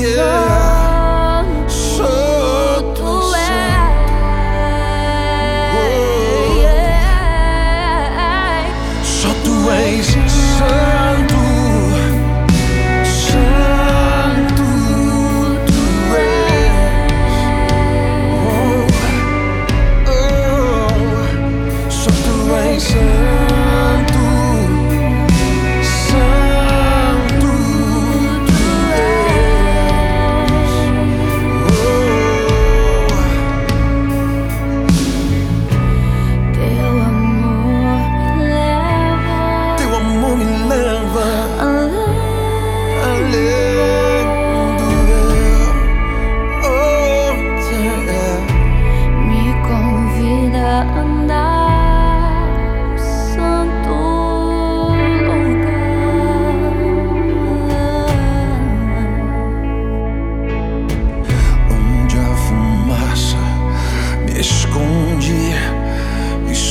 yeah.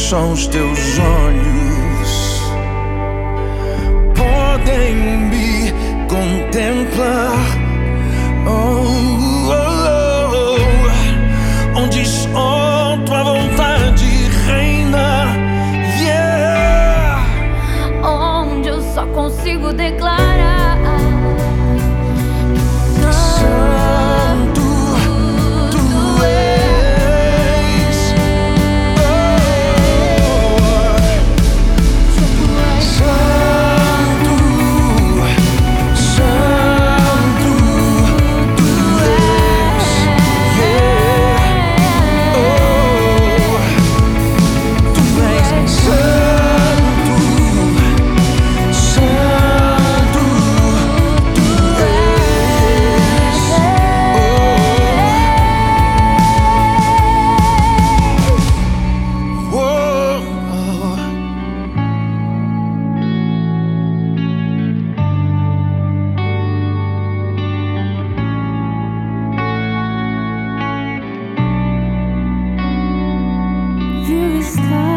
são os teus olhos. you is.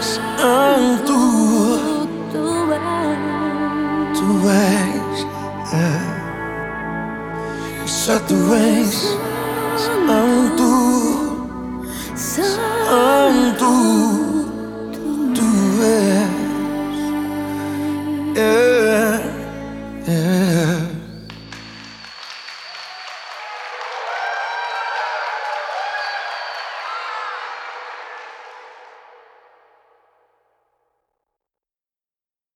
Santo, tu, tu és, é, só tu és.